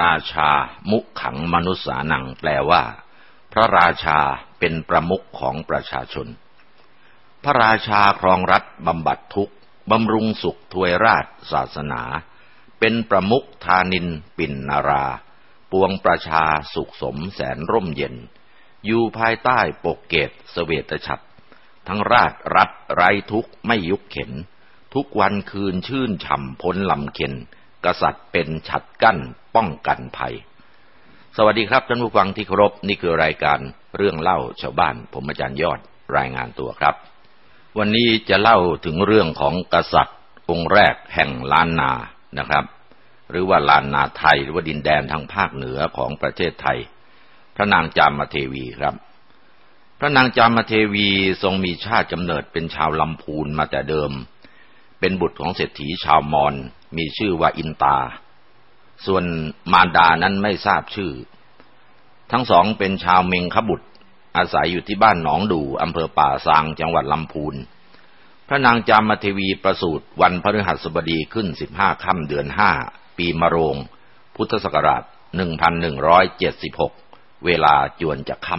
ราชา มุขังมนุษสานัง แปลว่า พระราชาเป็นประมุขของประชาชน พระราชาครองรัฐบำบัดทุกข์บำรุงสุขทวยราชศาสนา เป็นประมุขทานิน ปินนารา ปวงประชาสุขสมแสนร่มเย็น อยู่ภายใต้ปกเกตสเวตฉัตรทั้งราชรัฐไรทุกข์ไม่ยุกเข็น ทุกวันคืนชื่นฉ่ำพ้นลำเข็น กษัตริย์เป็นฉัดกั้นป้องกันภัย สวัสดีครับท่านผู้ฟังที่เคารพนี่คือรายการเรื่องเล่าชาวบ้าน ผมอาจารย์ยอดรายงานตัวครับ วันนี้จะเล่าถึงเรื่องของกษัตริย์ องค์แรกแห่งล้านนานะครับ หรือว่าลานนาไทยหรือว่าดินแดนทางภาคเหนือของประเทศไทย พระนางจามเทวีครับพระนางจามเทวีทรงมีชาติกำเนิดเป็นชาวลำพูนมาแต่เดิม เป็นบุตรของเศรษฐีชาวมอญ มีชื่อว่าอินตา ส่วนมารดานั้นไม่ทราบชื่อ ทั้งสองเป็นชาวเมงคบุตร อาศัยอยู่ที่บ้านหนองดูอำเภอป่าซางจังหวัดลำพูน พระนางจามเทวีประสูติวันพฤหัสบดีขึ้นสิบห้าค่ำเดือนห้าปีมะโรง พุทธศักราชหนึ่งพันหนึ่งร้อยเจ็ดสิบหกเวลาจวนจะค่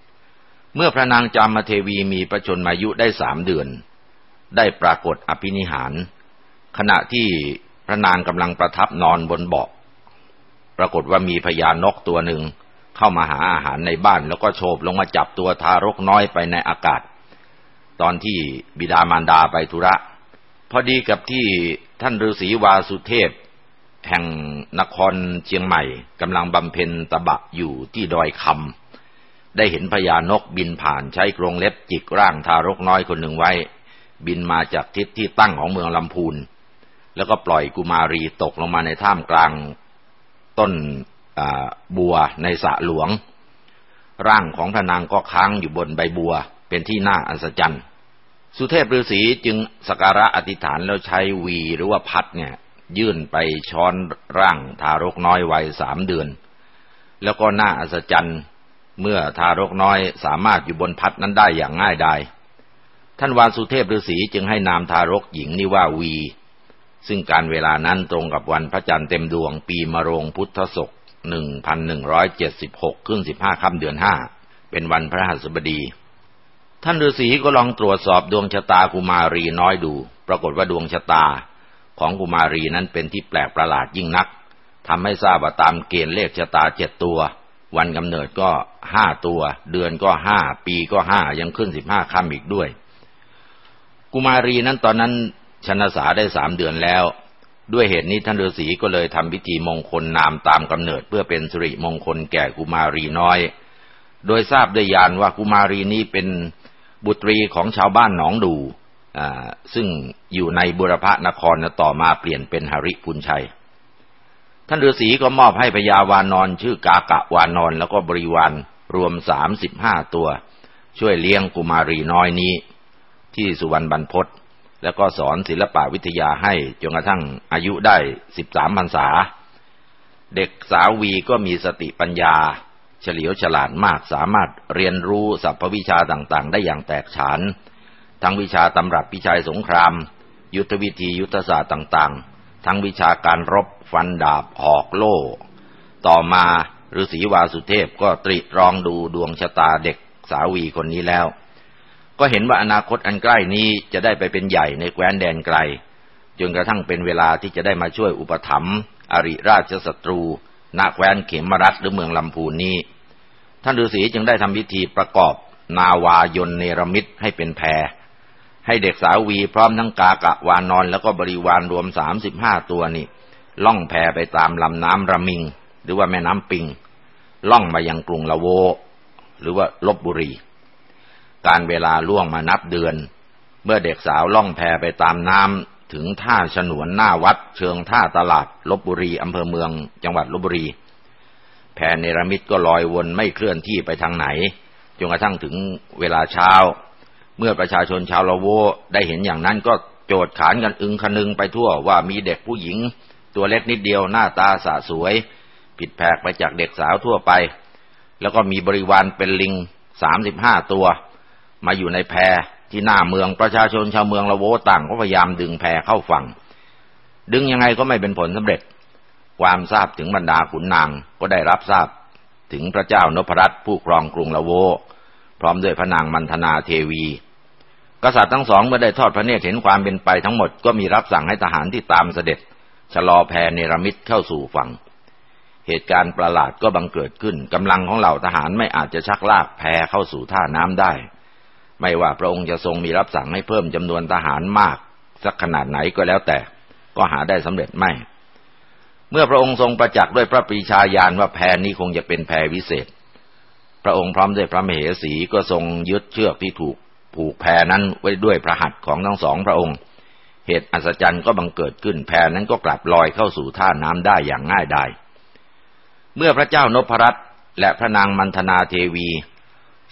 ำเมื่อพระนางจามเทวีมีประชนมายุได้สามเดือน ได้ปรากฏอภินิหาร ขณะที่พระนางกำลังประทับนอนบนเบาะปรากฏว่ามีพญานกตัวหนึ่งเข้ามาหาอาหารในบ้าน แล้วก็โฉบลงมาจับตัวทารกน้อยไปในอากาศ ตอนที่บิดามารดาไปธุระ พอดีกับที่ท่านฤาษีวาสุเทพ แห่งนครเชียงใหม่กำลังบำเพ็ญตบะอยู่ที่ดอยคำได้เห็นพญานกบินผ่านใช้กรงเล็บจิกร่างทารกน้อยคนหนึ่งไว้ บินมาจากทิศที่ตั้งของเมืองลำพูน แล้วก็ปล่อยกุมารีตกลงมาในถ้ำกลางต้นบัวในสระหลวง ร่างของพระนางก็ค้างอยู่บนใบบัว เป็นที่น่าอัศจรรย์ สุเทพฤาษีจึงสการะอธิษฐานแล้วใช้วีหรือว่าพัดเนี่ย ยื่นไปช้อนร่างทารกน้อยวัยสามเดือน แล้วก็น่าอัศจรรย์ เมื่อทารกน้อยสามารถอยู่บนพัดนั้นได้อย่างง่ายดายท่านวานสุเทพฤาษีจึงให้นามทารกหญิงนี้ว่าวี ซึ่งการเวลานั้นตรงกับวันพระจันทร์เต็มดวงปีมะโรงพุทธศก1176ขึ้น15ค่ำเดือน5เป็นวันพระหัสบดี ท่านฤาษีก็ลองตรวจสอบดวงชะตากุมารีน้อยดู ปรากฏว่าดวงชะตาของกุมารีนั้นเป็นที่แปลกประหลาดยิ่งนักทำให้ทราบว่าตามเกณฑ์เลขชะตาเจ็ดตัว วันกำเนิดก็ห้าตัว เดือนก็ห้าปีก็ห้ายังขึ้นสิบห้าค่ำอีกด้วย กุมารีนั้นตอนนั้น ชนะสาได้สามเดือนแล้ว ด้วยเหตุนี้ท่านฤาษีก็เลยทำพิธีมงคลนามตามกำเนิดเพื่อเป็นสิริมงคลแก่กุมารีน้อย โดยทราบได้ยานว่ากุมารีนี้เป็นบุตรีของชาวบ้านหนองดูซึ่งอยู่ในบุรพนครต่อมาเปลี่ยนเป็นหริพุนชัย ท่านฤาษีก็มอบให้พญาวานอนชื่อกากะวานอนแล้วก็บริวารรวมสามสิบห้าตัว ช่วยเลี้ยงกุมารีน้อยนี้ ที่สุวรรณบรรพศ แล้วก็สอนศิลปะวิทยาให้จนกระทั่งอายุได้สิบสามพรรษา เด็กสาววีก็มีสติปัญญา เฉลียวฉลาดมากสามารถเรียนรู้สัพพวิชาต่างๆ ได้อย่างแตกฉาน ทั้งวิชาตำรับวิชัยสงคราม ยุทธวิธียุทธศาสตร์ต่างๆ ทั้งวิชาการรบฟันดาบหอกโล่ ต่อมาฤาษีวาสุเทพก็ตรีตรองดูดวงชะตาเด็กสาววีคนนี้แล้ว ก็เห็นว่าอนาคตอันใกล้นี้จะได้ไปเป็นใหญ่ในแคว้นแดนไกล จนกระทั่งเป็นเวลาที่จะได้มาช่วยอุปถัมภ์อริราชศัตรูณแคว้นเขมรัฐหรือเมืองลำพูนนี้ ท่านฤาษีจึงได้ทำพิธีประกอบนาวายนเนรมิตให้เป็นแพรให้เด็กสาววีพร้อมทั้งกากะวานอนแล้วก็บริวารรวมสามสิบห้าตัวนี่ ล่องแพไปตามลำน้ำระมิง หรือว่าแม่น้ำปิง ล่องมายังกรุงละโว หรือว่าลบบุรี การเวลาล่วงมานับเดือน เมื่อเด็กสาวล่องแพไปตามน้ำถึงท่าฉนวนหน้าวัด เชิงท่าตลาดลบบุรีอำเภอเมือง จังหวัดลบบุรี แพเนรมิตก็ลอยวนไม่เคลื่อนที่ไปทางไหนจนกระทั่งถึงเวลาเช้า เมื่อประชาชนชาวละโวได้เห็นอย่างนั้นก็โจดขานกันอึงคนึงไปทั่วว่ามีเด็กผู้หญิง ตัวเล็กนิดเดียวหน้าตาสะสวย ผิดแผกไปจากเด็กสาวทั่วไป แล้วก็มีบริวารเป็นลิงสามสิบห้าตัว มาอยู่ในแพที่หน้าเมืองประชาชนชาวเมืองละโวต่างก็พยายามดึงแพเข้าฝั่ง ดึงยังไงก็ไม่เป็นผลสำเร็จ ความทราบถึงบรรดาขุนนางก็ได้รับทราบถึงพระเจ้านพรัตน์ผู้ครองกรุงละโว พร้อมด้วยพระนางมันธนาเทวี กษัตริย์ทั้งสองเมื่อได้ทอดพระเนตรเห็นความเป็นไปทั้งหมดก็มีรับสั่งให้ทหารที่ตามเสด็จชะลอแพเนรมิตเข้าสู่ฝั่ง เหตุการณ์ประหลาดก็บังเกิดขึ้นกำลังของเหล่าทหารไม่อาจจะชักลากแพเข้าสู่ท่าน้ำได้ ไม่ว่าพระองค์จะทรงมีรับสั่งให้เพิ่มจำนวนทหารมาก สักขนาดไหนก็แล้วแต่ ก็หาได้สำเร็จไม่ เมื่อพระองค์ทรงประจักษ์ด้วยพระปรีชาญาณว่าแพนี้คงจะเป็นแพวิเศษ พระองค์พร้อมด้วยพระมเหสีก็ทรงยึดเชือกที่ถูกผูกแพนั้นไว้ด้วยพระหัตถ์ของทั้งสองพระองค์ เหตุอัศจรรย์ก็บังเกิดขึ้นแพนั้นก็กลับลอยเข้าสู่ท่าน้ำได้อย่างง่ายดาย เมื่อพระเจ้านพรัตน์และพระนางมันธนาเทวี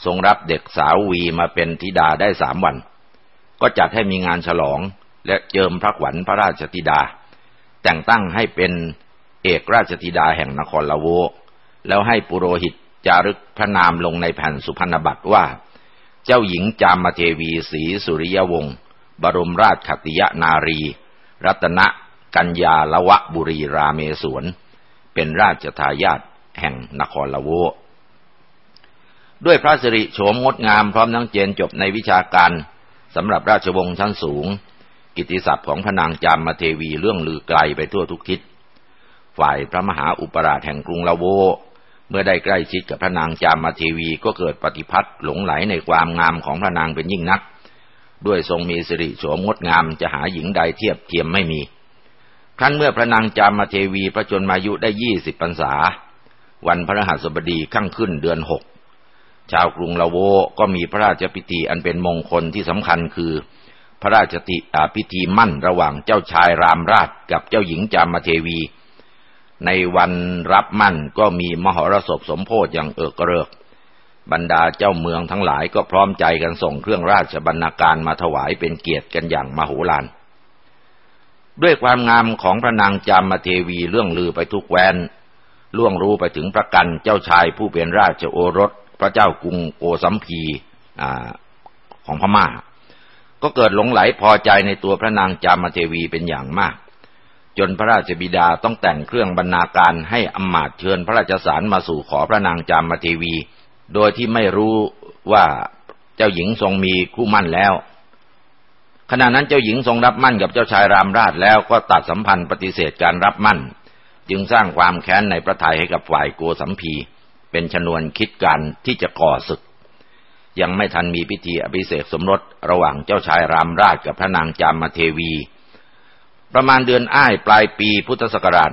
ทรงรับเด็กสาววีมาเป็นธิดาได้สามวัน ก็จัดให้มีงานฉลองและเจิมพระขวัญพระราชธิดา แต่งตั้งให้เป็นเอกราชธิดาแห่งนครละโว แล้วให้ปุโรหิตจารึกพระนามลงในแผ่นสุพรรณบัตรว่า เจ้าหญิงจามเทวีศรีสุริยวงศ์บรมราชขติยนารี รัตนกัญญาละวะบุรีราเมศวน เป็นราชทายาทแห่งนครละโว ด้วยพระสิริโฉมงดงามพร้อมทั้งเจนจบในวิชาการสำหรับราชวงศ์ชั้นสูง กิติศัพท์ของพระนางจามมาเทวีเรื่องลือไกลไปทั่วทุกทิศ ฝ่ายพระมหาอุปราชแห่งกรุงละโว เมื่อได้ใกล้ชิดกับพระนางจามมาเทวีก็เกิดปฏิพัทธ์หลงไหลในความงามของพระนางเป็นยิ่งนัก ด้วยทรงมีสิริโฉมงดงามจะหาหญิงใดเทียบเทียมไม่มี ครั้นเมื่อพระนางจามาเทวีพระชนมายุได้ยี่สิบพรรษา วันพระรหัสบดีขั้งขึ้นเดือนหก ชาวกรุงละโวก็มีพระราชพิธีอันเป็นมงคลที่สำคัญคือ พระราชพิธีมั่นระหว่างเจ้าชายรามราชกับเจ้าหญิงจามาเทวี ในวันรับมั่นก็มีมหรสพสมโพธิอย่างเอิกเริก บรรดาเจ้าเมืองทั้งหลายก็พร้อมใจกันส่งเครื่องราชบรรณาการมาถวายเป็นเกียรติกันอย่างมโหฬารด้วยความงามของพระนางจามเทวีเรื่องลือไปทุกแวนล่วงรู้ไปถึงพระกันเจ้าชายผู้เป็นราชโอรส พระเจ้ากรุงโกสัมพีอของพมา่า ก็เกิดหลงไหลพอใจในตัวพระนางจามเทวีเป็นอย่างมาก จนพระราชบิดาต้องแต่งเครื่องบรรณาการให้อำมาตย์เชิญพระราชสารมาสู่ขอพระนางจามเทวี โดยที่ไม่รู้ว่าเจ้าหญิงทรงมีคู่มั่นแล้วขณะนั้นเจ้าหญิงทรงรับมั่นกับเจ้าชายรามราชแล้วก็ตัดสัมพันธ์ปฏิเสธการรับมั่น จึงสร้างความแค้นในพระทัยให้กับฝ่ายโกสัมพี เป็นชนวนคิดการที่จะก่อศึก ยังไม่ทันมีพิธีอภิเษกสมรสระหว่างเจ้าชายรามราชกับพระนางจามเทวี ประมาณเดือนอ้ายปลายปีพุทธศักราช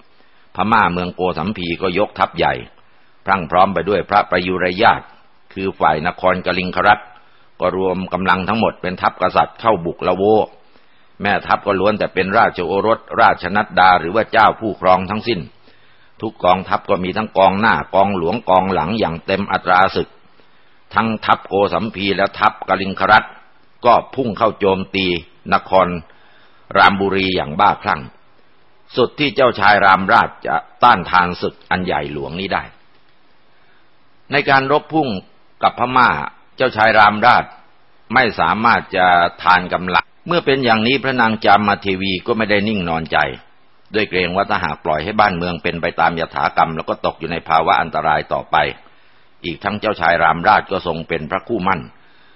1196 พม่าเมืองโกสัมพีก็ยกทัพใหญ่ พรั่งพร้อมไปด้วยพระประยุรญาตคือฝ่ายนครกลิงครัตก็รวมกำลังทั้งหมดเป็นทัพกษัตริย์เข้าบุกละโวแม่ทัพก็ล้วนแต่เป็นราชโอรส ราชนัดดาหรือว่าเจ้าผู้ครองทั้งสิ้น ทุกกองทัพก็มีทั้งกองหน้ากองหลวงกองหลังอย่างเต็มอัตราศึก ทั้งทัพโกสัมพีและทัพกลิงครัตก็พุ่งเข้าโจมตี นคร รามบุรีอย่างบ้าคลั่ง สุดที่เจ้าชายรามราชจะต้านทานศึกอันใหญ่หลวงนี้ได้ ในการรบพุ่งกับพม่าเจ้าชายรามราชไม่สามารถจะทานกำลัง เมื่อเป็นอย่างนี้พระนางจามมาเทวีก็ไม่ได้นิ่งนอนใจ ด้วยเกรงว่าถ้าหากปล่อยให้บ้านเมืองเป็นไปตามยถากรรม แล้วก็ตกอยู่ในภาวะอันตรายต่อไป อีกทั้งเจ้าชายรามราชก็ทรงเป็นพระคู่มั่น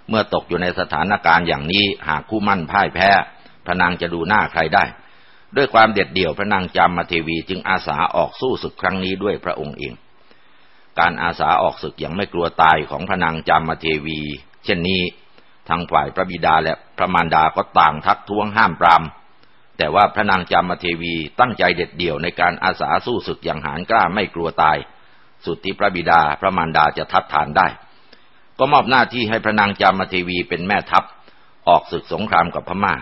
เมื่อตกอยู่ในสถานการณ์อย่างนี้หากคู่มั่นพ่ายแพ้พระนางจะดูหน้าใครได้ ด้วยความเด็ดเดี่ยวพระนางจามมาเทวีจึงอาสาออกสู้ศึกครั้งนี้ด้วยพระองค์เอง การอาสาออกศึกอย่างไม่กลัวตายของพระนางจามเทวี เช่นนี้ทางฝ่ายพระบิดาและพระมารดาก็ต่างทักท้วงห้ามปราม แต่ว่าพระนางจามเทวีตั้งใจเด็ดเดี่ยวในการอาสาสู้ศึกอย่างหานกล้าไม่กลัวตาย สุดที่พระบิดาพระมารดาจะทัดทานได้ ก็มอบหน้าที่ให้พระนางจามเทวีเป็นแม่ทัพ ออกศึกสงครามกับพม่า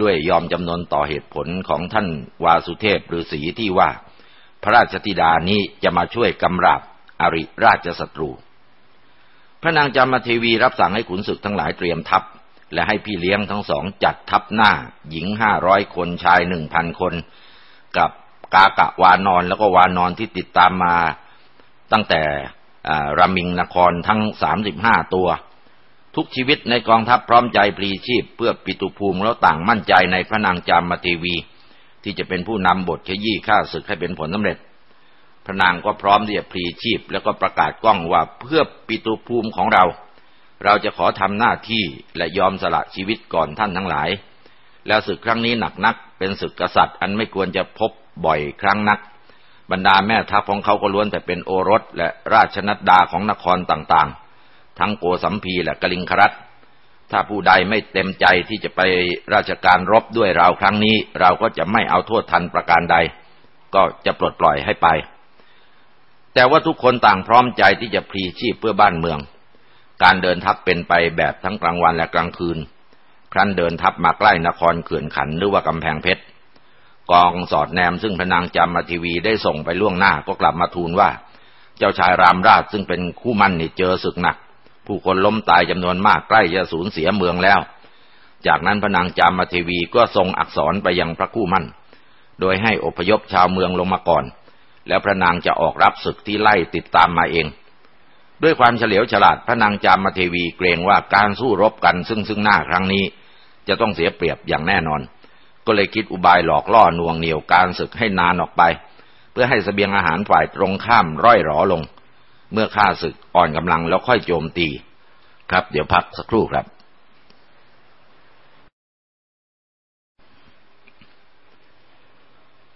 ด้วยยอมจำนนต่อเหตุผลของท่านวาสุเทพฤาษีที่ว่า พระราชธิดานี้จะมาช่วยกำราบอริราชศัตรู พระนางจามเทวีรับสั่งให้ขุนศึกทั้งหลายเตรียมทัพ และให้พี่เลี้ยงทั้งสองจัดทัพหน้า หญิงห้าร้อยคนชายหนึ่งพันคน กับกากะวานอนแล้วก็วานอนที่ติดตามมาตั้งแต่รามิงนครทั้งสามสิบห้าตัว ทุกชีวิตในกองทัพพร้อมใจปรีชีพ เพื่อปิตุภูมิแล้วต่างมั่นใจในพระนางจามเทวี ที่จะเป็นผู้นำบทขยี้ข้าศึกให้เป็นผลสำเร็จ พระนางก็พร้อมที่จะพลีชีพ แล้วก็ประกาศกล้องว่าเพื่อปิตุภูมิของเรา เราจะขอทำหน้าที่และยอมสละชีวิตก่อนท่านทั้งหลาย แล้วศึกครั้งนี้หนักนัก เป็นศึกกษัตริย์อันไม่ควรจะพบบ่อยครั้งนัก บรรดาแม่ทัพของเขาก็ล้วนแต่เป็นโอรสและราชนัดดาของนครต่างๆ ทั้งโกสัมพีและกลิงครัตถ้าผู้ใดไม่เต็มใจที่จะไปราชการรบด้วยเราครั้งนี้ เราก็จะไม่เอาโทษทันประการใด ก็จะปลดปล่อยให้ไป แต่ว่าทุกคนต่างพร้อมใจที่จะพลีชีพเพื่อบ้านเมือง การเดินทัพเป็นไปแบบทั้งกลางวันและกลางคืน ครั้นเดินทัพมาใกล้นครเขื่อนขันหรือว่ากำแพงเพชร กองสอดแนมซึ่งพนางจำมาทีวีได้ส่งไปล่วงหน้าก็กลับมาทูลว่า เจ้าชายรามราชซึ่งเป็นคู่มั่นนี่เจอศึกหนัก ผู้คนล้มตายจำนวนมากใกล้จะสูญเสียเมืองแล้ว จากนั้นพระนางจามเทวีก็ทรงอักษรไปยังพระคู่มั่น โดยให้อพยพชาวเมืองลงมาก่อน แล้วพระนางจะออกรับศึกที่ไล่ติดตามมาเอง ด้วยความเฉลียวฉลาดพระนางจามเทวีเกรงว่าการสู้รบกันซึ่งซึ่งหน้าครั้งนี้ จะต้องเสียเปรียบอย่างแน่นอน ก็เลยคิดอุบายหลอกล่อนวงเหนียวการศึกให้นานออกไป เพื่อให้สเสบียงอาหารฝ่ายตรงข้ามร่อยหรอลง เมื่อข้าศึกอ่อนกำลังแล้วค่อยโจมตี ครับ เดี๋ยวพักสักครู่ครับ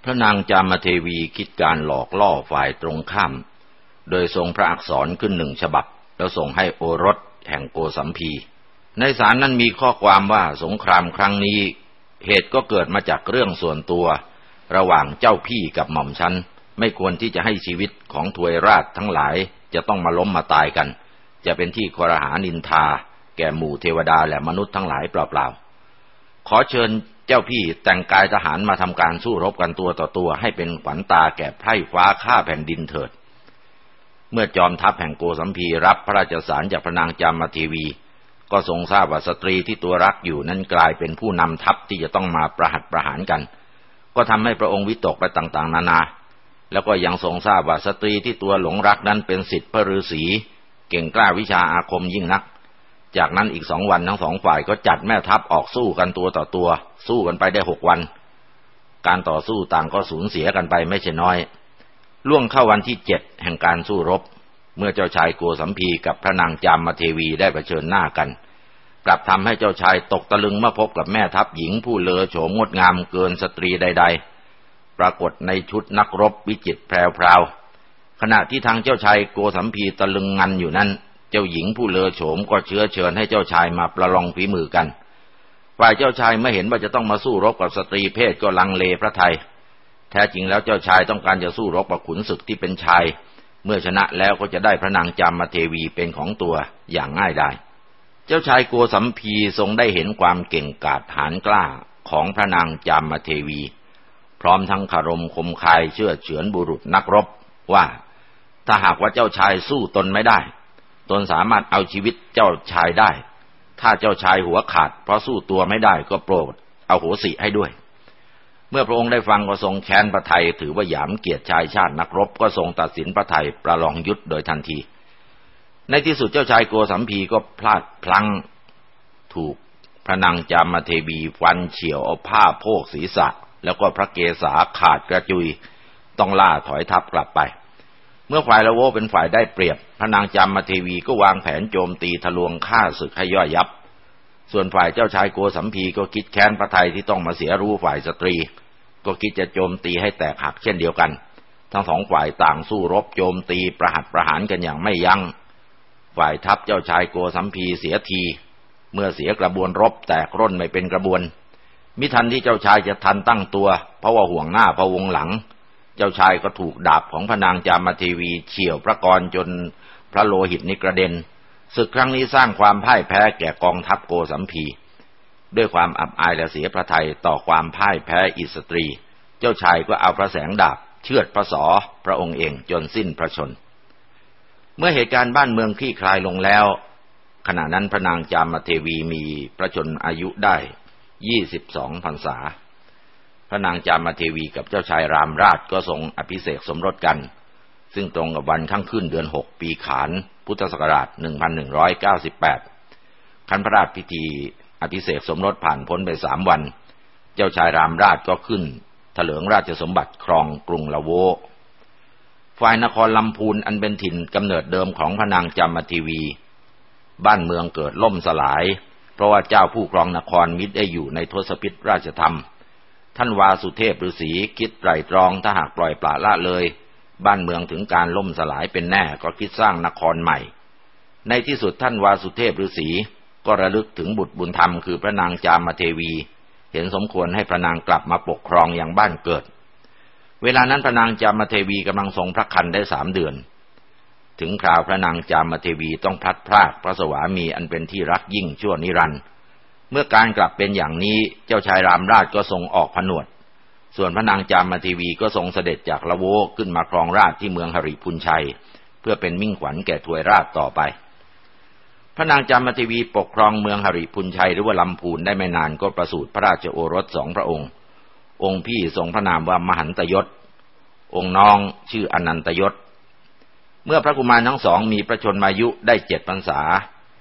พระนางจามเทวีคิดการหลอกล่อฝ่ายตรงข้าม โดยทรงพระอักษรขึ้นหนึ่งฉบับ แล้วส่งให้โอรสแห่งโกสัมพี ในสารนั้นมีข้อความว่าสงครามครั้งนี้ เหตุก็เกิดมาจากเรื่องส่วนตัว ระหว่างเจ้าพี่กับหม่อมฉันไม่ควรที่จะให้ชีวิตของทวยราชทั้งหลายจะต้องมาล้มมาตายกัน จะเป็นที่ครหานินทา แก่หมู่เทวดาและมนุษย์ทั้งหลายเปล่าๆขอเชิญเจ้าพี่แต่งกายทหารมาทำการสู้รบกันตัวต่อตัวให้เป็นขวัญตาแก่ไพร่ฟ้าฆ่าแผ่นดินเถิด เมื่อจอมทัพแห่งโกสัมพีรับพระราชสารจากพระนางจามาทีวี ก็ทรงทราบว่าสตรีที่ตัวรักอยู่นั้นกลายเป็นผู้นำทัพที่จะต้องมาประหัตประหารกัน ก็ทำให้พระองค์วิตกไปต่างๆ นานา แล้วก็ยังทรงทราบว่าสตรีที่ตัวหลงรักนั้นเป็นสิทธิพระฤาษีเก่งกล้าวิชาอาคมยิ่งนัก จากนั้นอีกสองวันทั้งสองฝ่ายก็จัดแม่ทัพออกสู้กันตัวต่อตัว สู้กันไปได้หกวัน การต่อสู้ต่างก็สูญเสียกันไปไม่ใช่น้อย ล่วงเข้าวันที่เจ็ดแห่งการสู้รบ เมื่อเจ้าชายโกสัมพีกับพระนางจามมาเทวีได้เผชิญหน้ากัน กลับทำให้เจ้าชายตกตะลึงเมื่อพบกับแม่ทัพหญิงผู้เลอโฉมงดงามเกินสตรีใด ๆ ปรากฏในชุดนักรบวิจิตแพรวๆขณะที่ทางเจ้าชายโกสัมพีตะลึงงันอยู่นั้น เจ้าหญิงผู้เลอโฉมก็เชื้อเชิญให้เจ้าชายมาประลองฝีมือกันฝ่ายเจ้าชายเมื่อเห็นว่าจะต้องมาสู้รบกับสตรีเพศก็ลังเลพระไทย แท้จริงแล้วเจ้าชายต้องการจะสู้รบกับขุนศึกที่เป็นชาย เมื่อชนะแล้วก็จะได้พระนางจามาเทวีเป็นของตัวอย่างง่ายได้ เจ้าชายโกสัมพีทรงได้เห็นความเก่งกาจหานกล้าของพระนางจามาเทวี พร้อมทั้งคารมคมคายเชื่อเฉือนบุรุษนักรบว่า ถ้าหากว่าเจ้าชายสู้ตนไม่ได้ ตนสามารถเอาชีวิตเจ้าชายได้ ถ้าเจ้าชายหัวขาดเพราะสู้ตัวไม่ได้ก็โปรดเอาโหสิให้ด้วย มื่อพระองค์ได้ฟังก็ทรงแค้นพระไทยถือว่าหยามเกียรติชายชาตินักรบก็ทรงตัดสินพระไทยประลองยุทธโดยทันที ในที่สุดเจ้าชายโกสัมพีก็พลาดพลั้งถูกพระนางจามเทวีฟันเฉียวเอาผ้าโพกศีรษะ แล้วก็พระเกศาขาดกระจุยต้องล่าถอยทัพกลับไป เมื่อฝ่ายละโวเป็นฝ่ายได้เปรียบ พระนางจามเทวีก็วางแผนโจมตีทะลวงฆ่าศึกให้ย่อยยับ ส่วนฝ่ายเจ้าชายโกสัมพีก็คิดแค้นพระไทยที่ต้องมาเสียรู้ฝ่ายสตรี ก็คิดจะโจมตีให้แตกหักเช่นเดียวกัน ทั้งสองฝ่ายต่างสู้รบโจมตีประหัตประหารกันอย่างไม่ยัง้งฝ่ายทัพเจ้าชายโกสัมพีเสียที เมื่อเสียกระบวนรบแตกร่นไม่เป็นกระบวน มิทันที่เจ้าชายจะทันตั้งตัว เพราะว่าห่วงหน้าพะวงหลัง เจ้าชายก็ถูกดาบของพระนางจามเทวีเฉี่ยวพระกรจนพระโลหิตนิกระเด็นศึกครั้งนี้สร้างความพ่ายแพ้แก่กองทัพโกสัมพี ด้วยความอับอายและเสียพระทัยต่อความพ่ายแพ้อิสตรี เจ้าชายก็เอาพระแสงดาบเชือดพระสอพระองค์เองจนสิ้นพระชน เมื่อเหตุการณ์บ้านเมืองคลี่คลายลงแล้ว ขณะนั้นพระนางจามเทวีมีพระชนอายุได้ยี่สิบสองพรรษา พระนางจามเทวีกับเจ้าชายรามราชก็ทรงอภิเษกสมรสกัน ซึ่งตรงกับวันข้างขึ้นเดือนหกปีขาน พุทธศักราชหนึ่งพันหนึ่งร้อยเก้าสิบแปดคันพระราชพิธี อภิเษกสมรสผ่านพ้นไปสามวัน เจ้าชายรามราชก็ขึ้นถลิงราชสมบัติครองกรุงละโวฝ่ายนครลำพูนอันเป็นถิ่นกำเนิดเดิมของพระนางจามทีวี บ้านเมืองเกิดล่มสลาย เพราะว่าเจ้าผู้ครองนครมิได้อยู่ในทศพิธราชธรรม ท่านวาสุเทพฤาษีคิดไตรตรองถ้าหากปล่อยปละละเลย บ้านเมืองถึงการล่มสลายเป็นแน่ก็คิดสร้างนครใหม่ ในที่สุดท่านวาสุเทพฤาษี ก็ระลึกถึงบุตรบุญธรรมคือพระนางจามเทวี เห็นสมควรให้พระนางกลับมาปกครองอย่างบ้านเกิด เวลานั้นพระนางจามเทวีกำลังทรงพระคันได้สามเดือน ถึงคราวพระนางจามเทวีต้องพลัดพรากพระสวามีอันเป็นที่รักยิ่งชั่วนิรันดร์เมื่อการกลับเป็นอย่างนี้เจ้าชายรามราชก็ทรงออกผนวด ส่วนพระนางจามเทวีก็ทรงเสด็จจากละโวขึ้นมาครองราชที่เมืองหริพุนชัย เพื่อเป็นมิ่งขวัญแก่ถวยราชต่อไป พระนางจามทีวีปกครองเมืองหริพุนชัยหรือว่าลำพูนได้ไม่นานก็ประสูติพระราชโอรสสองพระองค์ องค์พี่ทรงพระนามว่ามหันตยศ องค์น้องชื่ออนันตยศ เมื่อพระกุมารทั้งสองมีประชนมายุได้เจ็ดพรรษา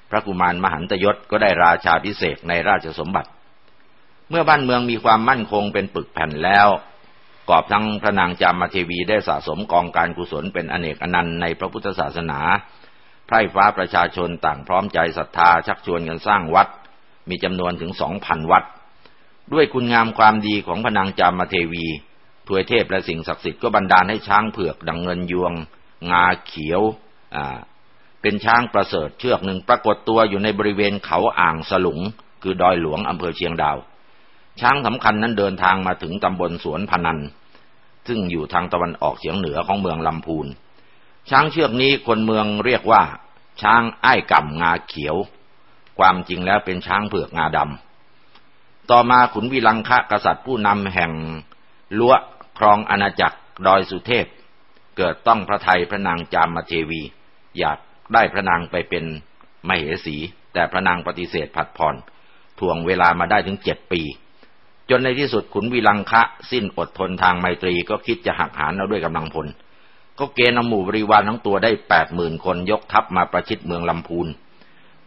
พระกุมารมหันตยศก็ได้ราชาพิเศษในราชสมบัติ เมื่อบ้านเมืองมีความมั่นคงเป็นปึกแผ่นแล้วกอบทั้งพระนางจามเทวีได้สะสมกองการกุศลเป็นอเนกอนันต์ในพระพุทธศาสนา ไพร่ฟ้าประชาชนต่างพร้อมใจศรัทธาชักชวนกันสร้างวัด มีจำนวนถึงสองพันวัด ด้วยคุณงามความดีของพนางจามเทวีถวยเทพและสิ่งศักดิ์สิทธิ์ก็บันดาลให้ช้างเผือกดังเงินยวง งาเขียวอ่าเป็นช้างประเสริฐเชือกหนึ่งปรากฏตัวอยู่ในบริเวณเขาอ่างสลุง คือดอยหลวงอำเภอเชียงดาว ช้างสำคัญนั้นเดินทางมาถึงตำบลสวนพนัน ซึ่งอยู่ทางตะวันออกเฉียงเหนือของเมืองลำพูน ช้างเชือกนี้คนเมืองเรียกว่า ช้างไอ้ก่ำงาเขียว ความจริงแล้วเป็นช้างเผือกงาดำต่อมาขุนวิลังคะกษัตริย์ผู้นำแห่งลัวครองอาณาจักรดอยสุเทพ เกิดต้องพระไทยพระนางจามเทวี อยากได้พระนางไปเป็นมเหสี แต่พระนางปฏิเสธผัดผ่อนทวงเวลามาได้ถึงเจ็ดปี จนในที่สุดขุนวิลังคะ สิ้นอดทนทางไมตรีก็คิดจะหักหานเอาด้วยกำลังพล ก็เกณฑ์เอาหมู่บริวารทั้งตัวได้แปดหมื่นคนยกทัพมาประชิดเมืองลำพูน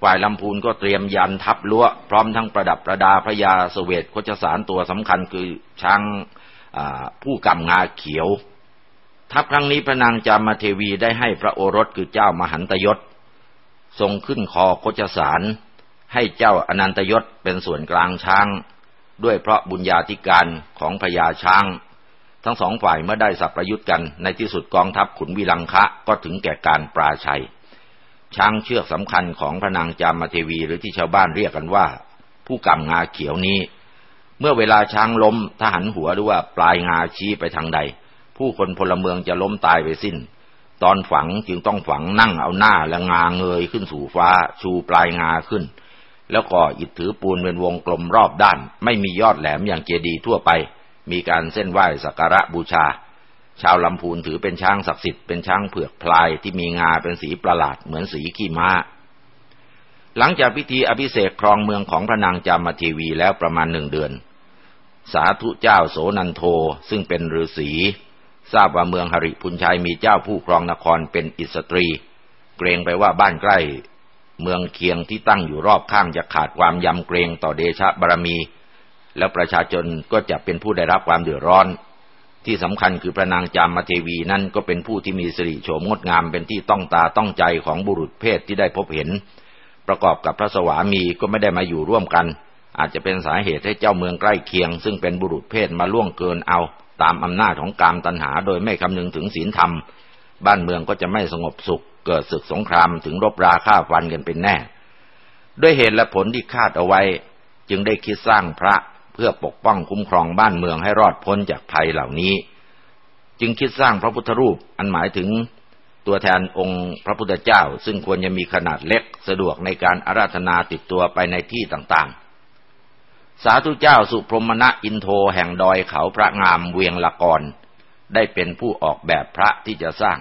ฝ่ายลำพูนก็เตรียมยันทัพล้วพร้อมทั้งประดับประดาพระยาสเสวตโคจสารตัวสำคัญคือช้างผู้กำงาเขียว ทัพครั้งนี้พระนางจามาเทวีได้ให้พระโอรสคือเจ้ามหันตยศ ทรงขึ้นคอโคจสาร ให้เจ้าอนันตยศเป็นส่วนกลางช้าง ด้วยเพราะบุญญาธิการของพญาช้าง ทั้งสองฝ่ายเมื่อได้สับประยุทธ์กันในที่สุดกองทัพขุนวิลังคะก็ถึงแก่การปราชัย ช้างเชือกสำคัญของพระนางจามเทวีหรือที่ชาวบ้านเรียกกันว่า ผู้กำงาเขียวนี้ เมื่อเวลาช้างล้มถ้าหันหัวหรือว่าปลายงาชี้ไปทางใด ผู้คนพลเมืองจะล้มตายไปสิ้น ตอนฝังจึงต้องฝังนั่งเอาหน้าและงาเงยขึ้นสู่ฟ้า ชูปลายงาขึ้น แล้วก็อิดถือปูนเป็นวงกลมรอบด้าน ไม่มียอดแหลมอย่างเจดีทั่วไป มีการเส้นไหว้สักการะบูชา ชาวลำพูนถือเป็นช้างศักดิ์สิทธิ์เป็นช้างเผือกพลายที่มีงาเป็นสีประหลาดเหมือนสีขี้ม้า หลังจากพิธีอภิเษกครองเมืองของพระนางจามทีวีแล้วประมาณหนึ่งเดือน สาธุเจ้าโสนันโทซึ่งเป็นฤาษีทราบว่าเมืองหริพุนชัยมีเจ้าผู้ครองนครเป็นอิสตรี เกรงไปว่าบ้านใกล้ เมืองเคียงที่ตั้งอยู่รอบข้างจะขาดความยำเกรงต่อเดชะบารมี แล้วประชาชนก็จะเป็นผู้ได้รับความเดือดร้อน ที่สำคัญคือพระนางจามเทวีนั่นก็เป็นผู้ที่มีสิริโฉมงดงามเป็นที่ต้องตาต้องใจของบุรุษเพศที่ได้พบเห็น ประกอบกับพระสวามีก็ไม่ได้มาอยู่ร่วมกัน อาจจะเป็นสาเหตุให้เจ้าเมืองใกล้เคียง ซึ่งเป็นบุรุษเพศมาล่วงเกินเอา ตามอำนาจของกามตัณหาโดยไม่คำนึงถึงศีลธรรม บ้านเมืองก็จะไม่สงบสุข เกิดศึกสงครามถึงรบราฆ่าฟันกันเป็นแน่ ด้วยเหตุและผลที่คาดเอาไว้ จึงได้คิดสร้างพระ เพื่อปกป้องคุ้มครองบ้านเมืองให้รอดพ้นจากภัยเหล่านี้ จึงคิดสร้างพระพุทธรูปอันหมายถึงตัวแทนองค์พระพุทธเจ้า ซึ่งควรจะมีขนาดเล็กสะดวกในการอาราธนาติดตัวไปในที่ต่างๆ สาธุเจ้าสุพรมณะอินโทแห่งดอยเขาพระงามเวียงละกร ได้เป็นผู้ออกแบบพระที่จะสร้าง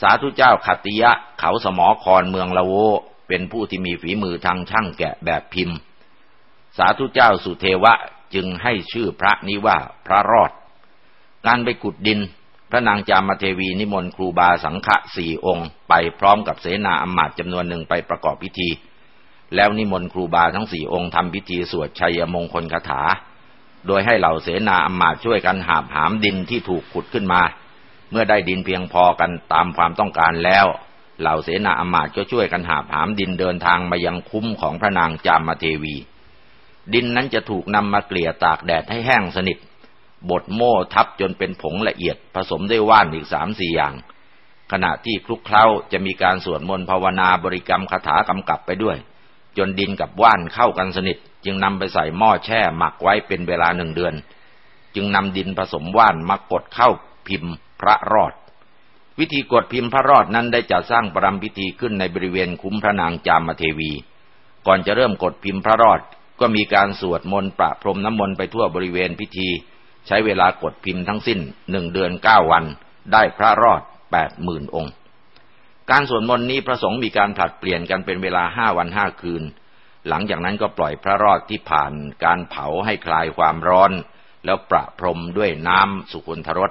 สาธุเจ้าขัตติยะเขาสมอครเมืองละโว เป็นผู้ที่มีฝีมือทางช่างแกะแบบพิมพ์ สาธุเจ้าสุเทวะจึงให้ชื่อพระนี้ว่าพระรอด การไปขุดดิน พระนางจามเทวีนิมนต์ครูบาสังฆะสี่องค์ ไปพร้อมกับเสนาอมาตย์จำนวนหนึ่งไปประกอบพิธี แล้วนิมนต์ครูบาทั้งสี่องค์ทำพิธีสวดชัยมงคลคาถา โดยให้เหล่าเสนาอำมาตย์ช่วยกันหาบหามดินที่ถูกขุดขึ้นมา เมื่อได้ดินเพียงพอกันตามความต้องการแล้วเหล่าเสนาอำมาตย์ก็ช่วยกันหาบหามดินเดินทางมายังคุ้มของพระนางจามเทวี ดินนั้นจะถูกนำมาเกลี่ยตากแดดให้แห้งสนิท บดโม่ทับจนเป็นผงละเอียด ผสมด้วยว่านอีกสามสี่อย่าง ขณะที่คลุกเคล้าจะมีการสวดมนต์ภาวนาบริกรรมคาถากำกับไปด้วย จนดินกับว่านเข้ากันสนิท จึงนำไปใส่หม้อแช่หมักไว้เป็นเวลาหนึ่งเดือน จึงนำดินผสมว่านมากดเข้าพิมพ์พระรอด วิธีกดพิมพ์พระรอดนั้นได้จัดสร้างปรำพิธีขึ้นในบริเวณคุ้มพระนางจามเทวี ก่อนจะเริ่มกดพิมพ์พระรอด ก็มีการสวดมนต์ประพรมน้ำมนต์ไปทั่วบริเวณพิธี ใช้เวลากดพิมพ์ทั้งสิ้นหนึ่งเดือนเก้าวัน ได้พระรอดแปดหมื่นองค์ การสวดมนต์นี้พระสงฆ์มีการผลัดเปลี่ยนกันเป็นเวลาห้าวันห้าคืน หลังจากนั้นก็ปล่อยพระรอดที่ผ่านการเผาให้คลายความร้อน แล้วประพรมด้วยน้ำสุขุนทรส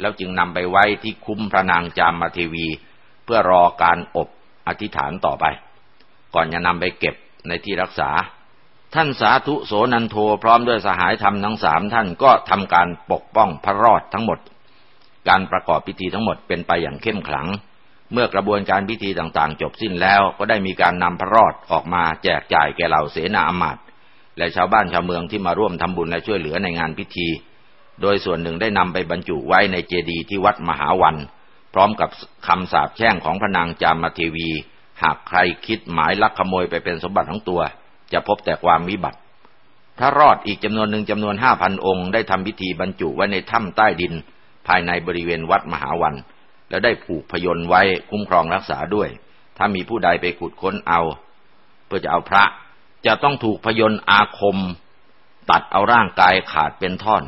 แล้วจึงนำไปไว้ที่คุ้มพระนางจามมาเทวี เพื่อรอการอบอธิษฐานต่อไป ก่อนจะนำไปเก็บในที่รักษา ท่านสาธุโสนันโทพร้อมด้วยสหายธรรมทั้งสามท่านก็ทำการปกป้องพระรอดทั้งหมด การประกอบพิธีทั้งหมดเป็นไปอย่างเข้มขลัง เมื่อกระบวนการพิธีต่างๆ จบสิ้นแล้วก็ได้มีการนำพระรอดออกมาแจกจ่ายแก่เหล่าเสนาอมาตย์และชาวบ้านชาวเมืองที่มาร่วมทำบุญและช่วยเหลือในงานพิธี โดยส่วนหนึ่งได้นำไปบรรจุไว้ในเจดีย์ที่วัดมหาวัน พร้อมกับคำสาปแช่งของพระนางจามเทวี หากใครคิดหมายลักขโมยไปเป็นสมบัติของตัว จะพบแต่ความวิบัติพระรอดอีกจำนวนหนึ่งจำนวนห้าพันองค์ได้ทำพิธีบรรจุไว้ในถ้ำใต้ดิน ภายในบริเวณวัดมหาวัน และได้ผูกพยนต์ไว้คุ้มครองรักษาด้วย ถ้ามีผู้ใดไปขุดค้นเอา เพื่อจะเอาพระจะต้องถูกพยนต์อาคม ตัดเอาร่างกายขาดเป็นท่อน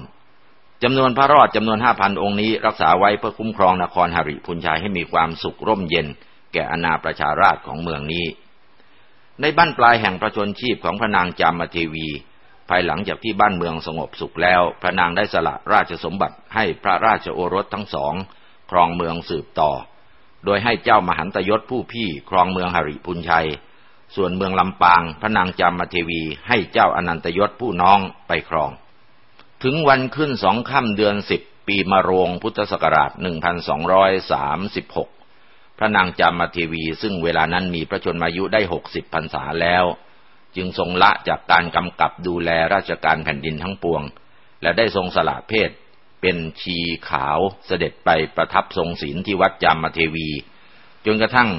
จำนวนพระรอดจำนวนห้าพันองค์นี้ รักษาไว้เพื่อคุ้มครองนครหริพุนชัยให้มีความสุขร่มเย็น แก่อนาประชาราชของเมืองนี้ ในบ้านปลายแห่งประชนชีพของพระนางจามเทวี ภายหลังจากที่บ้านเมืองสงบสุขแล้ว พระนางได้สละราชสมบัติให้พระราชโอรสทั้งสอง ครองเมืองสืบต่อ โดยให้เจ้ามหันตยศผู้พี่ครองเมืองหริพุนชัย ส่วนเมืองลำปาง พระนางจามเทวีให้เจ้าอนันตยศผู้น้องไปครอง ถึงวันขึ้นสองค่ำเดือนสิบปีมะโรงพุทธศักราช 1236 พระนางจามเทวีซึ่งเวลานั้นมีพระชนมายุได้หกสิบพรรษาแล้ว จึงทรงละจากการกำกับดูแลราชการแผ่นดินทั้งปวง และได้ทรงสละเพศ เป็นชีขาวเสด็จไปประทับทรงศีลที่วัดจามเทวี จนกระทั่ง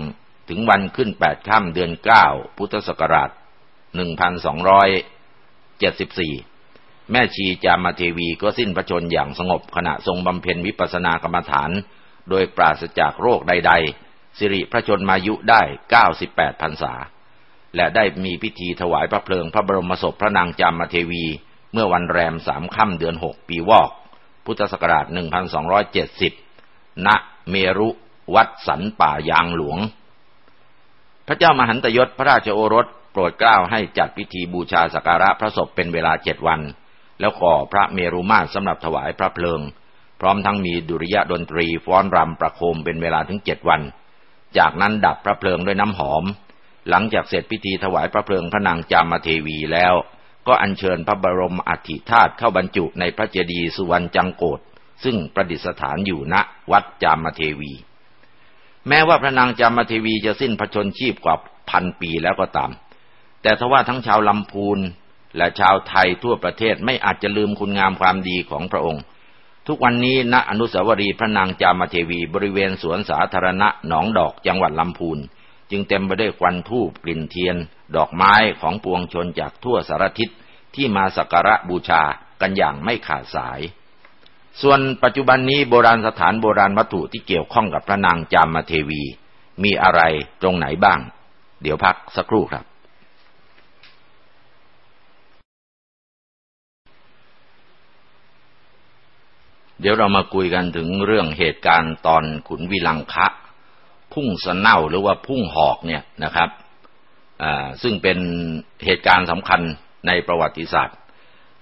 ถึงวันขึ้นแปดค่ำเดือนเก้าพุทธศักราชหนึ่งพันสองร้อยเจ็ดสิบสี่แม่ชีจามเทวีก็สิ้นพระชนอย่างสงบขณะทรงบำเพ็ญวิปัสสนากรรมฐาน โดยปราศจากโรคใด ๆ สิริพระชนมายุได้เก้าสิบแปดพรรษา และได้มีพิธีถวายพระเพลิงพระบรมศพพระนางจามเทวี เมื่อวันแรมสามค่ำเดือนหกปีวอก พุทธศักราช 1270 ณ เมรุวัดสันป่ายางหลวง พระเจ้ามหันตยศพระราชโอรสโปรดเกล้าให้จัดพิธีบูชาสักการะพระศพเป็นเวลาเจ็ดวัน แล้วก่อพระเมรุมาตรสำหรับถวายพระเพลิง พร้อมทั้งมีดุริยดนตรีฟ้อนรำประโคมเป็นเวลาถึงเจ็ดวัน จากนั้นดับพระเพลิงด้วยน้ำหอม หลังจากเสร็จพิธีถวายพระเพลิงพระนางจามเทวีแล้ว ก็อัญเชิญพระบรมอัฐิธาตุเข้าบรรจุในพระเจดีย์สุวรรณจังโกดซึ่งประดิษฐานอยู่ณวัดจามเทวี แม้ว่าพระนางจามเทวีจะสิ้นพระชนชีพกว่าพันปีแล้วก็ตาม แต่ทว่าทั้งชาวลำพูนและชาวไทยทั่วประเทศไม่อาจจะลืมคุณงามความดีของพระองค์ ทุกวันนี้ณอนุสาวรีย์พระนางจามเทวีบริเวณสวนสาธารณะหนองดอกจังหวัดลำพูน จึงเต็มไปด้วยควันทูบกลิ่นเทียน ดอกไม้ของปวงชนจากทั่วสารทิศที่มาสักการะบูชากันอย่างไม่ขาดสาย ส่วนปัจจุบันนี้โบราณสถานโบราณวัตถุที่เกี่ยวข้องกับพระนางจามเทวี มีอะไรตรงไหนบ้าง เดี๋ยวพักสักครู่ครับ เดี๋ยวเรามาคุยกันถึงเรื่องเหตุการณ์ตอนขุนวิลังคะ พุ่งสะเน่าหรือว่าพุ่งหอกเนี่ยนะครับซึ่งเป็นเหตุการณ์สำคัญในประวัติศาสตร์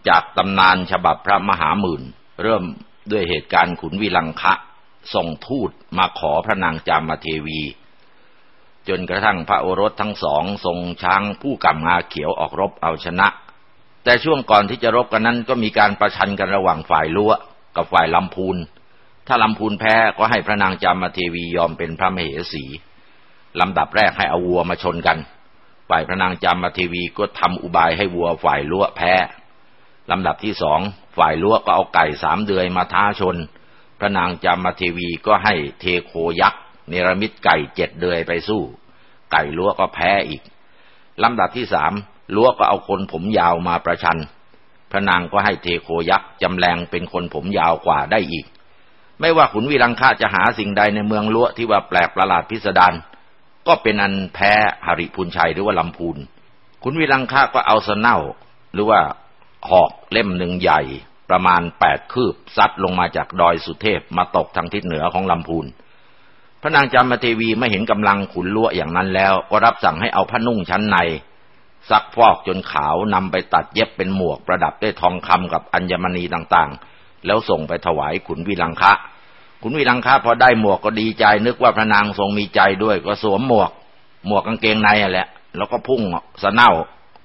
จากตำนานฉบับพระมหาหมื่น เริ่มด้วยเหตุการณ์ขุนวิลังคะส่งทูตมาขอพระนางจามเทวี จนกระทั่งพระโอรสทั้งสองทรงช้างผู้กำงาเขียวออกรบเอาชนะ แต่ช่วงก่อนที่จะรบกันนั้นก็มีการประชันกันระหว่างฝ่ายล้ว กับฝ่ายลำพูน ถ้าลำพูนแพ้ก็ให้พระนางจามเทวียอมเป็นพระมเหสี ลำดับแรกให้เอาวัวมาชนกัน ฝ่ายพระนางจามเทวีก็ทำอุบายให้วัวฝ่ายล้วแพ้ ลำดับที่สองฝ่ายล้วก็เอาไก่สามเดือยมาท้าชน พระนางจามเทวีก็ให้เทโคยักษ์เนรมิตไก่เจ็ดเดือยไปสู้ ไก่ล้วก็แพ้อีก ลำดับที่สามล้วก็เอาคนผมยาวมาประชัน พระนางก็ให้เทโคยักษ์จำแรงเป็นคนผมยาวกว่าได้อีก ไม่ว่าขุนวีรังคาจะหาสิ่งใดในเมืองล้วที่ว่าแปลกประหลาดพิสดารก็เป็นอันแพ้หริพูนชัยหรือว่าลำพูนขุนวีรังคาก็เอาสเน่าหรือว่าหอกเล่มหนึ่งใหญ่ ประมาณแปดคืบซัดลงมาจากดอยสุเทพมาตกทางทิศเหนือของลำพูนพระนางจามเทวีไม่เห็นกำลังขุนล้วอย่างนั้นแล้ว ก็รับสั่งให้เอาผ้านุ่งชั้นใน ซักฟอกจนขาวนำไปตัดเย็บเป็นหมวกประดับด้วยทองคำกับอัญมณีต่างๆ แล้วส่งไปถวายขุนวิลังคะ ขุนวิลังคะพอได้หมวกก็ดีใจนึกว่าพระนางทรงมีใจด้วยก็สวมหมวก หมวกกางเกงในแหละ แล้วก็พุ่งสะเน่า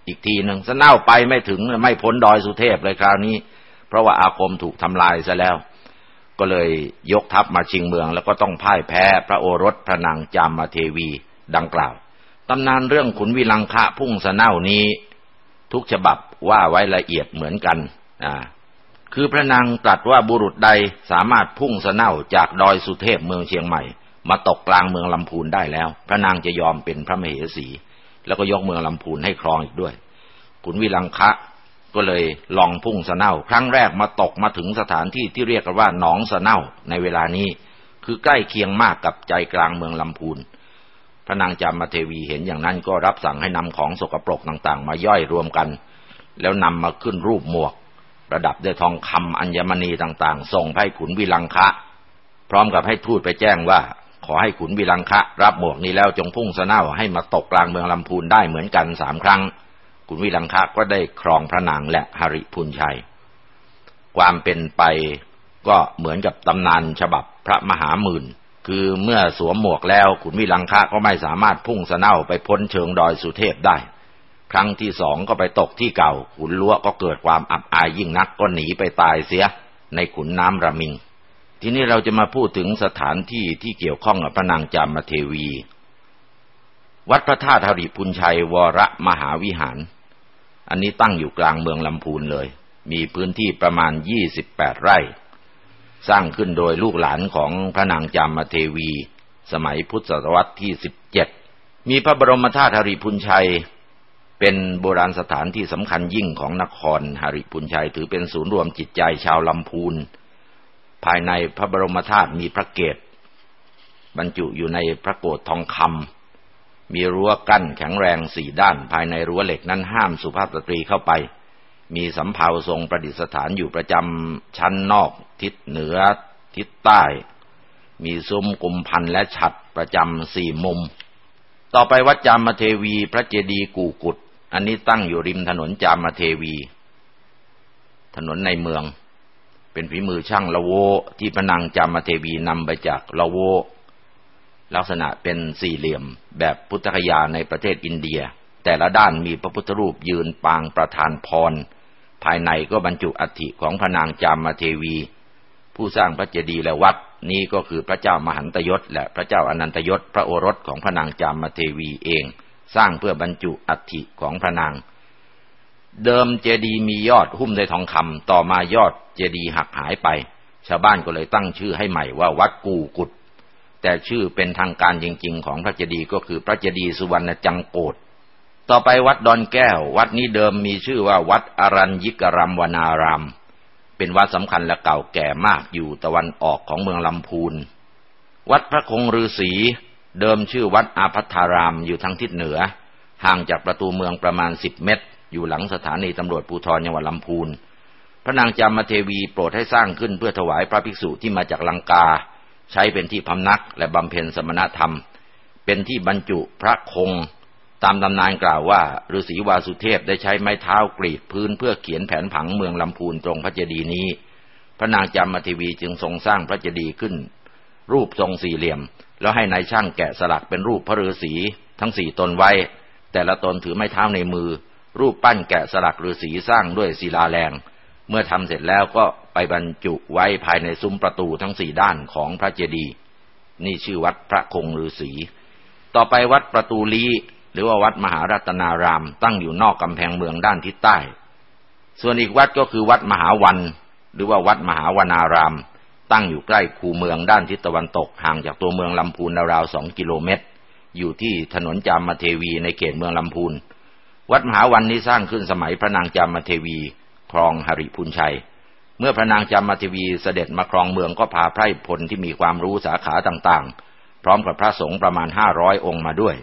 อีกทีหนึ่งสะเน่าไปไม่ถึงไม่พ้นดอยสุเทพเลยคราวนี้ เพราะว่าอาคมถูกทำลายซะแล้ว ก็เลยยกทัพมาชิงเมือง แล้วก็ต้องพ่ายแพ้พระโอรสพระนางจามมาเทวีดังกล่าว ตำนานเรื่องขุนวิลังคะพุ่งสะเน่านี้ ทุกฉบับว่าไว้ละเอียดเหมือนกันอ่าคือพระนางตรัสว่าบุรุษใดสามารถพุ่งสะเน่าจากดอยสุเทพเมืองเชียงใหม่ มาตกกลางเมืองลำพูนได้แล้ว พระนางจะยอมเป็นพระมเหสี แล้วก็ยกเมืองลำพูนให้ครองอีกด้วยขุนวิลังคะก็เลยลองพุ่งสะเน่า ครั้งแรกมาตกมาถึงสถานที่ที่เรียกกันว่าหนองสะเน่าในเวลานี้ คือใกล้เคียงมากกับใจกลางเมืองลำพูน ระนางจามเทวีเห็นอย่างนั้นก็รับสั่งให้นำของสกปรกต่างๆ มาย่อยรวมกัน แล้วนำมาขึ้นรูปหมวก ประดับด้วยทองคำอัญมณีต่างๆ ส่งให้ขุนวิลังคะ พร้อมกับให้ทูตไปแจ้งว่า ขอให้ขุนวิลังคะ รับหมวกนี้แล้วจงพุ่งสน่าให้มาตกกลางเมืองลำพูนได้เหมือนกันสามครั้ง ขุนวิลังคะก็ได้ครองพระนางและหริพุนชัย ความเป็นไปก็เหมือนกับตำนานฉบับพระมหาหมื่น คือเมื่อสวมหมวกแล้วขุนวิลังคะก็ไม่สามารถพุ่งสะเน่าไปพ้นเชิงดอยสุเทพได้ ครั้งที่สองก็ไปตกที่เก่า ขุนล้วก็เกิดความอับอายยิ่งนักก็หนีไปตายเสีย ในขุนน้ำระมิง ทีนี้เราจะมาพูดถึงสถานที่ที่เกี่ยวข้องกับพระนางจามเทวี วัดพระธาตุหริพุนชัยวรมหาวิหาร อันนี้ตั้งอยู่กลางเมืองลำพูนเลย มีพื้นที่ประมาณยี่สิบแปดไร่ สร้างขึ้นโดยลูกหลานของพระนางจามเทวี สมัยพุทธศตวรรษที่สิบเจ็ดมีพระบรมธาตุหริพุนชัย เป็นโบราณสถานที่สำคัญยิ่งของนครหริพุนชัย ถือเป็นศูนย์รวมจิตใจชาวลำพูน ภายในพระบรมธาตุมีพระเกศบรรจุอยู่ในพระโกฏทองคำมีรั้วกั้นแข็งแรงสี่ด้านภายในรั้วเหล็กนั้นห้ามสุภาพสตรีเข้าไป มีสำเภาทรงประดิษฐานอยู่ประจำชั้นนอก ทิศเหนือ ทิศใต้ มีซุ้มกุมพันและฉัดประจำสี่มุม ต่อไปวัดจามเทวีพระเจดีย์กูกุดอันนี้ตั้งอยู่ริมถนนจามเทวี ถนนในเมือง เป็นฝีมือช่างละโวที่พนังจามเทวีนำไปจากละโวลักษณะเป็นสี่เหลี่ยมแบบพุทธคยาในประเทศอินเดีย แต่ละด้านมีพระพุทธรูปยืนปางประธานพร ภายในก็บรรจุอัฐิของพระนางจามเทวี ผู้สร้างพระเจดีย์และวัดนี้ก็คือพระเจ้ามหันตยศ และพระเจ้าอนันตยศ พระโอรสของพระนางจามเทวีเอง สร้างเพื่อบรรจุอัฐิของพระนาง เดิมเจดีย์มียอดหุ้มด้วยทองคำต่อมายอดเจดีย์หักหายไป ชาวบ้านก็เลยตั้งชื่อให้ใหม่ว่าวัดกูกุดแต่ชื่อเป็นทางการจริง ๆ ของพระเจดีย์ก็คือพระเจดีย์สุวรรณจังโกด ต่อไปวัดดอนแก้ว วัดนี้เดิมมีชื่อว่าวัดอรัญญิกรัมวนาราม เป็นวัดสำคัญและเก่าแก่มากอยู่ตะวันออกของเมืองลำพูน วัดพระคงฤาษีเดิมชื่อวัดอาพัทารามอยู่ทางทิศเหนือ ห่างจากประตูเมืองประมาณสิบเมตร อยู่หลังสถานีตำรวจภูธรจังหวัดลำพูน พระนางจามเทวีโปรดให้สร้างขึ้นเพื่อถวายพระภิกษุที่มาจากลังกา ใช้เป็นที่พำนักและบำเพ็ญสมณธรรม เป็นที่บรรจุพระคง ตามตำนานกล่าวว่าฤาษีวาสุเทพได้ใช้ไม้เท้ากรีดพื้นเพื่อเขียนแผนผังเมืองลำพูนตรงพระเจดีย์นี้ พระนางจามทีวีจึงทรงสร้างพระเจดีย์ขึ้น รูปทรงสี่เหลี่ยม แล้วให้นายช่างแกะสลักเป็นรูปพระฤาษีทั้งสี่ตนไว้ แต่ละตนถือไม้เท้าในมือ รูปปั้นแกะสลักฤาษีสร้างด้วยศิลาแรง เมื่อทำเสร็จแล้วก็ไปบรรจุไว้ภายในซุ้มประตูทั้งสี่ด้านของพระเจดีย์นี่ชื่อวัดพระคงฤาษีต่อไปวัดประตูลี หรือว่าวัดมหารัตนาราม ตั้งอยู่นอกกำแพงเมืองด้านทิศใต้ ส่วนอีกวัดก็คือวัดมหาวัน หรือว่าวัดมหาวนาราม ตั้งอยู่ใกล้คูเมืองด้านทิศตะวันตก ห่างจากตัวเมืองลำพูนราวสองกิโลเมตร อยู่ที่ถนนจามเทวีในเขตเมืองลำพูน วัดมหาวันนี้สร้างขึ้นสมัยพระนางจามเทวี ครองหริพุนชัย เมื่อพระนางจามเทวีเสด็จมาครองเมืองก็พาไพร่พลที่มีความรู้สาขาต่างๆ พร้อมกับพระสงฆ์ประมาณห้าร้อยองค์มาด้วย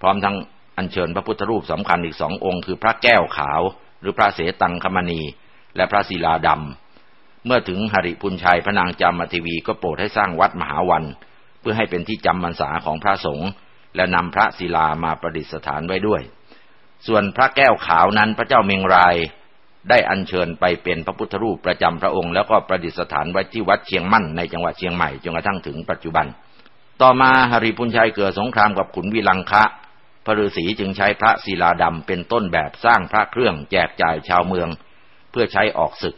พร้อมทั้งอัญเชิญพระพุทธรูปสำคัญอีกสององค์ คือพระแก้วขาว หรือพระเสตังคมณี และพระศิลาดำเมื่อถึงหริพุนชัยพระนางจามเทวีก็โปรดให้สร้างวัดมหาวัน เพื่อให้เป็นที่จำพรรษาของพระสงฆ์และนำพระศิลามาประดิษฐานไว้ด้วย ส่วนพระแก้วขาวนั้นพระเจ้าเมงรายได้อัญเชิญไปเป็นพระพุทธรูปประจำพระองค์แล้วก็ประดิษฐานไว้ที่วัดเชียงมั่นในจังหวัดเชียงใหม่จนกระทั่งถึงปัจจุบัน ต่อมาหริพุนชัยเกิดสงครามกับขุนวิลังคะ พระฤาษีจึงใช้พระศิลาดำเป็นต้นแบบสร้างพระเครื่องแจกจ่ายชาวเมือง เพื่อใช้ออกศึก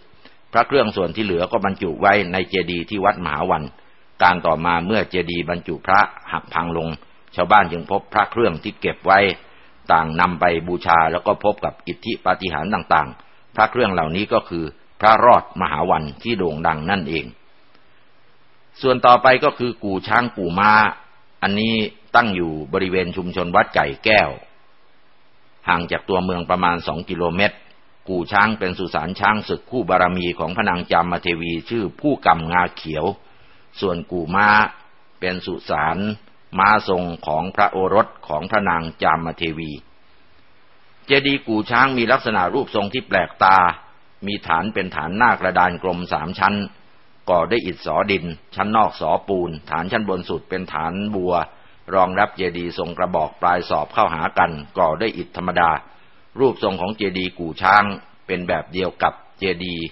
พระเครื่องส่วนที่เหลือก็บรรจุไว้ในเจดีย์ที่วัดมหาวัน การต่อมาเมื่อเจดีย์บรรจุพระหักพังลง ชาวบ้านจึงพบพระเครื่องที่เก็บไว้ ต่างนำไปบูชาแล้วก็พบกับอิทธิปาฏิหาริย์ต่างๆ พระเครื่องเหล่านี้ก็คือพระรอดมหาวันที่โด่งดังนั่นเอง ส่วนต่อไปก็คือกู่ช้างกู่มา้า อันนี้ ตั้งอยู่บริเวณชุมชนวัดไก่แก้ว ห่างจากตัวเมืองประมาณสองกิโลเมตร กู่ช้างเป็นสุสานช้างศึกคู่บารมีของพระนางจามเทวีชื่อผู้กำงาเขียว ส่วนกู่ม้าเป็นสุสานม้าทรงของพระโอรสของพระนางจามเทวี เจดีย์กู่ช้างมีลักษณะรูปทรงที่แปลกตา มีฐานเป็นฐานหน้ากระดานกลมสามชั้น ก่อด้วยอิฐสอดิน ชั้นนอกสอปูน ฐานชั้นบนสุดเป็นฐานบัว รองรับเจดีย์ทรงกระบอกปลายสอบเข้าหากันก่อด้วยอิฐธรรมดา รูปทรงของเจดีย์กู่ช้าง เป็นแบบเดียวกับเจดีย์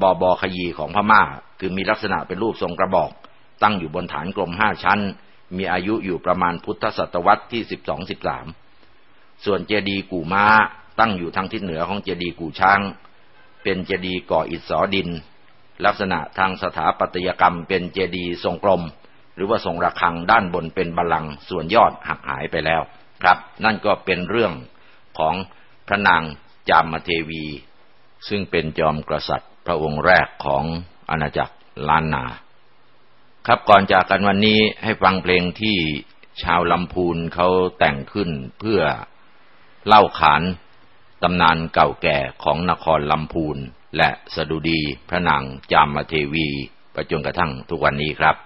บอบอขยีของพม่า คือมีลักษณะเป็นรูปทรงกระบอก ตั้งอยู่บนฐานกลมห้าชั้น มีอายุอยู่ประมาณพุทธศตวรรษที่สิบสองสิบสามส่วนเจดีย์กู่ม้าตั้งอยู่ทางทิศเหนือของเจดีย์กู่ช้าง เป็นเจดีย์ก่ออิฐสอดิน ลักษณะทางสถาปัตยกรรมเป็นเจดีย์ทรงกลม หรือว่าทรงระฆังด้านบนเป็นบัลลังก์ส่วนยอดหักหายไปแล้วครับ นั่นก็เป็นเรื่องของพระนางจามเทวี ซึ่งเป็นจอมกษัตริย์พระองค์แรกของอาณาจักรล้านนา ครับก่อนจากกันวันนี้ให้ฟังเพลงที่ชาวลำพูนเขาแต่งขึ้นเพื่อเล่าขานตำนานเก่าแก่ของนครลำพูนและสดุดีพระนางจามเทวีไปจนกระทั่งทุกวันนี้ครับ